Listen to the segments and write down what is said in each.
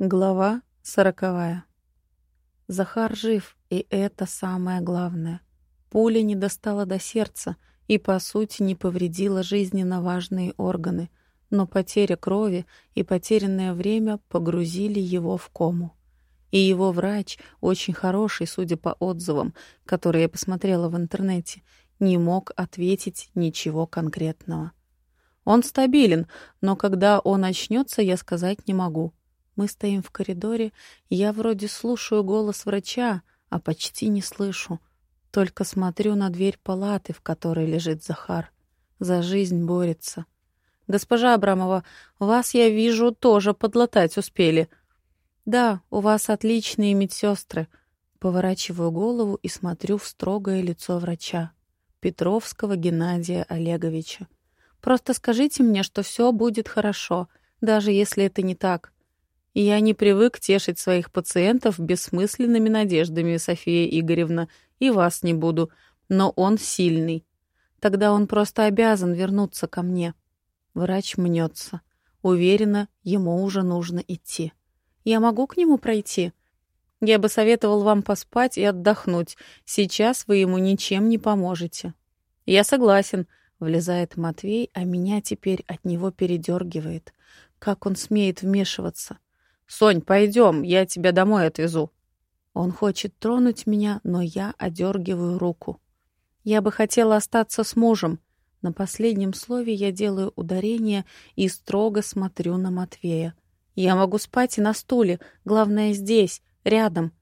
Глава сороковая. Захар жив, и это самое главное. Пуля не достала до сердца и, по сути, не повредила жизненно важные органы, но потеря крови и потерянное время погрузили его в кому. И его врач, очень хороший, судя по отзывам, которые я посмотрела в интернете, не мог ответить ничего конкретного. Он стабилен, но когда он очнется, я сказать не могу — мы стоим в коридоре, я вроде слушаю голос врача, а почти не слышу. Только смотрю на дверь палаты, в которой лежит Захар. За жизнь борется. «Госпожа Абрамова, вас, я вижу, тоже подлатать успели». «Да, у вас отличные медсестры». Поворачиваю голову и смотрю в строгое лицо врача. Петровского Геннадия Олеговича. «Просто скажите мне, что все будет хорошо, даже если это не так. Я не привык тешить своих пациентов бессмысленными надеждами, София Игоревна, и вас не буду. Но он сильный. Тогда он просто обязан вернуться ко мне. Врач мнется. Уверена, ему уже нужно идти. Я могу к нему пройти? Я бы советовал вам поспать и отдохнуть. Сейчас вы ему ничем не поможете. Я согласен, влезает Матвей, а меня теперь от него передергивает. Как он смеет вмешиваться? «Сонь, пойдем, я тебя домой отвезу». Он хочет тронуть меня, но я одергиваю руку. Я бы хотела остаться с мужем. На последнем слове я делаю ударение и строго смотрю на Матвея. Я могу спать и на стуле, главное здесь, рядом.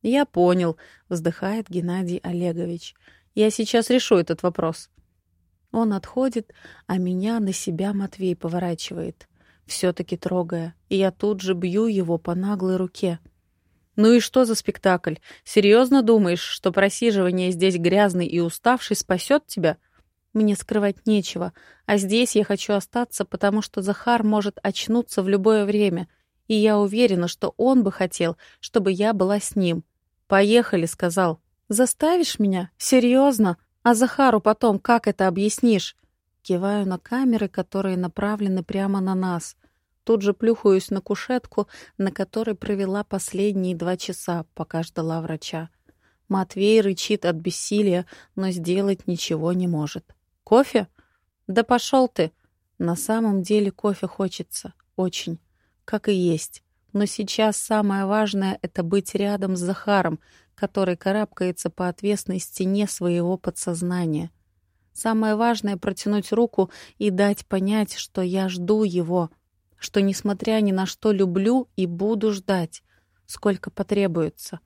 Я понял, вздыхает Геннадий Олегович. Я сейчас решу этот вопрос. Он отходит, а меня на себя Матвей поворачивает все-таки трогая, и я тут же бью его по наглой руке. «Ну и что за спектакль? Серьезно думаешь, что просиживание здесь грязный и уставший спасет тебя?» Мне скрывать нечего, а здесь я хочу остаться, потому что Захар может очнуться в любое время, и я уверена, что он бы хотел, чтобы я была с ним. «Поехали», — сказал. «Заставишь меня? Серьезно? А Захару потом как это объяснишь?» Киваю на камеры, которые направлены прямо на нас. Тут же плюхаюсь на кушетку, на которой провела последние два часа, пока ждала врача. Матвей рычит от бессилия, но сделать ничего не может. «Кофе? Да пошел ты!» На самом деле кофе хочется. Очень. Как и есть. Но сейчас самое важное — это быть рядом с Захаром, который карабкается по отвесной стене своего подсознания. Самое важное — протянуть руку и дать понять, что я жду его — что, несмотря ни на что, люблю и буду ждать, сколько потребуется.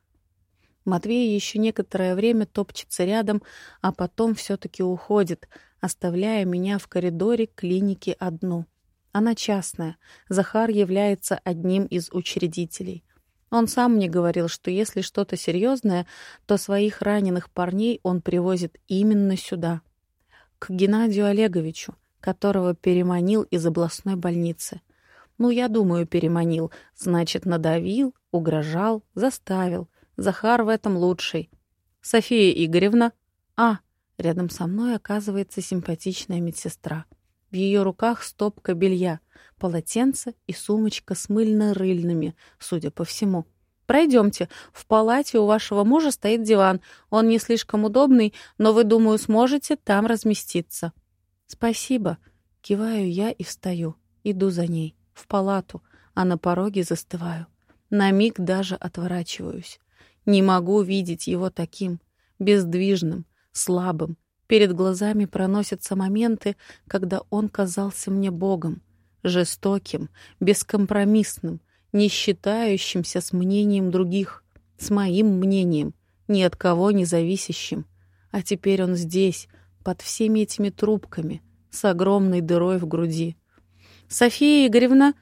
Матвей еще некоторое время топчется рядом, а потом все-таки уходит, оставляя меня в коридоре клиники одну. Она частная. Захар является одним из учредителей. Он сам мне говорил, что если что-то серьезное, то своих раненых парней он привозит именно сюда. К Геннадию Олеговичу, которого переманил из областной больницы. Ну, я думаю, переманил. Значит, надавил, угрожал, заставил. Захар в этом лучший. София Игоревна. А, рядом со мной оказывается симпатичная медсестра. В ее руках стопка белья, полотенце и сумочка с мыльно-рыльными, судя по всему. Пройдемте. В палате у вашего мужа стоит диван. Он не слишком удобный, но вы, думаю, сможете там разместиться. Спасибо. Киваю я и встаю. Иду за ней в палату, а на пороге застываю. На миг даже отворачиваюсь. Не могу видеть его таким, бездвижным, слабым. Перед глазами проносятся моменты, когда он казался мне Богом, жестоким, бескомпромиссным, не считающимся с мнением других, с моим мнением, ни от кого не зависящим. А теперь он здесь, под всеми этими трубками, с огромной дырой в груди. «София Игоревна!»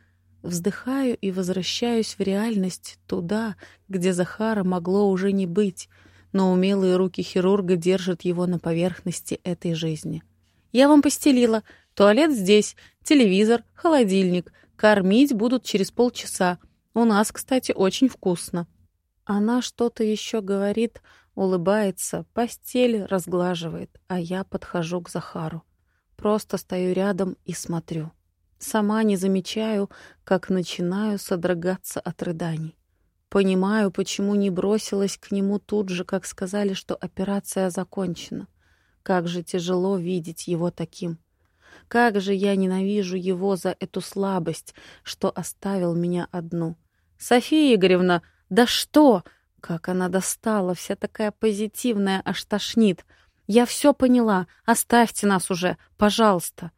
Вздыхаю и возвращаюсь в реальность туда, где Захара могло уже не быть, но умелые руки хирурга держат его на поверхности этой жизни. «Я вам постелила. Туалет здесь, телевизор, холодильник. Кормить будут через полчаса. У нас, кстати, очень вкусно». Она что-то еще говорит, улыбается, постель разглаживает, а я подхожу к Захару. Просто стою рядом и смотрю. Сама не замечаю, как начинаю содрогаться от рыданий. Понимаю, почему не бросилась к нему тут же, как сказали, что операция закончена. Как же тяжело видеть его таким. Как же я ненавижу его за эту слабость, что оставил меня одну. София Игоревна, да что? Как она достала, вся такая позитивная, аж тошнит. Я все поняла, оставьте нас уже, пожалуйста.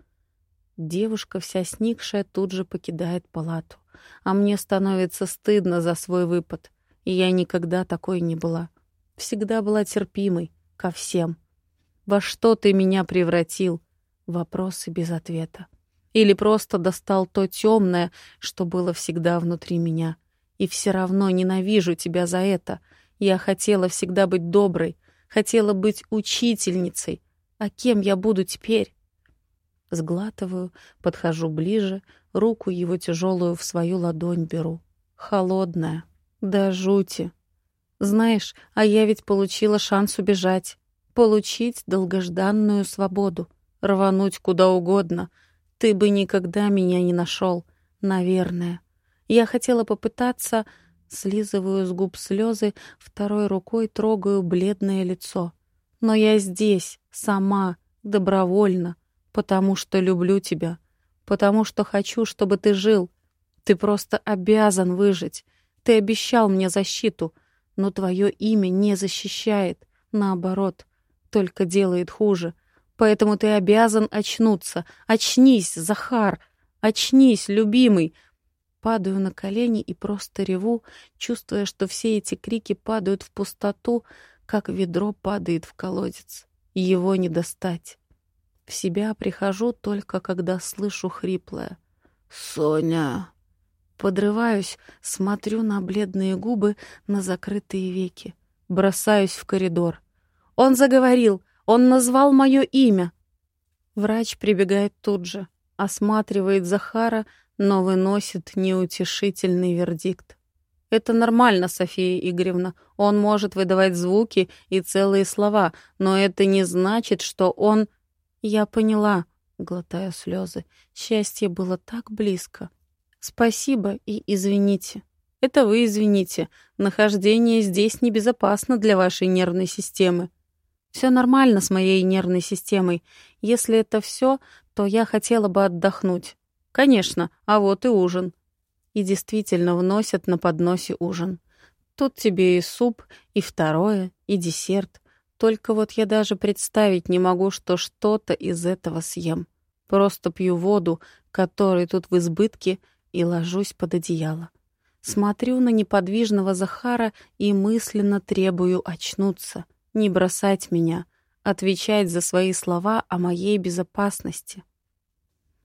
Девушка, вся сникшая, тут же покидает палату. А мне становится стыдно за свой выпад. И я никогда такой не была. Всегда была терпимой ко всем. Во что ты меня превратил? Вопросы без ответа. Или просто достал то темное, что было всегда внутри меня. И все равно ненавижу тебя за это. Я хотела всегда быть доброй, хотела быть учительницей. А кем я буду теперь? Сглатываю, подхожу ближе, руку его тяжелую в свою ладонь беру. Холодная. Да жути. Знаешь, а я ведь получила шанс убежать. Получить долгожданную свободу. Рвануть куда угодно. Ты бы никогда меня не нашел. Наверное. Я хотела попытаться... Слизываю с губ слезы, второй рукой трогаю бледное лицо. Но я здесь, сама, добровольно, Потому что люблю тебя. Потому что хочу, чтобы ты жил. Ты просто обязан выжить. Ты обещал мне защиту, но твое имя не защищает. Наоборот, только делает хуже. Поэтому ты обязан очнуться. Очнись, Захар! Очнись, любимый! Падаю на колени и просто реву, чувствуя, что все эти крики падают в пустоту, как ведро падает в колодец. Его не достать. В себя прихожу только, когда слышу хриплое «Соня!». Подрываюсь, смотрю на бледные губы, на закрытые веки. Бросаюсь в коридор. «Он заговорил! Он назвал мое имя!» Врач прибегает тут же, осматривает Захара, но выносит неутешительный вердикт. Это нормально, София Игоревна. Он может выдавать звуки и целые слова, но это не значит, что он... Я поняла, глотая слезы. Счастье было так близко. Спасибо и извините. Это вы извините. Нахождение здесь небезопасно для вашей нервной системы. Все нормально с моей нервной системой. Если это все, то я хотела бы отдохнуть. Конечно, а вот и ужин. И действительно вносят на подносе ужин. Тут тебе и суп, и второе, и десерт. Только вот я даже представить не могу, что что-то из этого съем. Просто пью воду, которой тут в избытке, и ложусь под одеяло. Смотрю на неподвижного Захара и мысленно требую очнуться, не бросать меня, отвечать за свои слова о моей безопасности.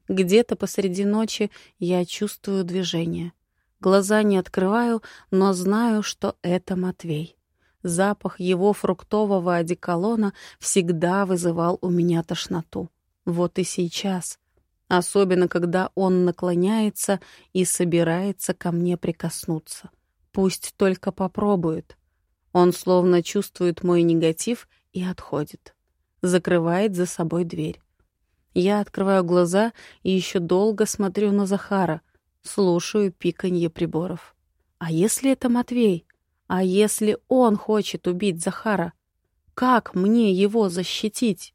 Где-то посреди ночи я чувствую движение. Глаза не открываю, но знаю, что это Матвей. Запах его фруктового одеколона всегда вызывал у меня тошноту. Вот и сейчас. Особенно, когда он наклоняется и собирается ко мне прикоснуться. Пусть только попробует. Он словно чувствует мой негатив и отходит. Закрывает за собой дверь. Я открываю глаза и еще долго смотрю на Захара, слушаю пиканье приборов. А если это Матвей? А если он хочет убить Захара? Как мне его защитить?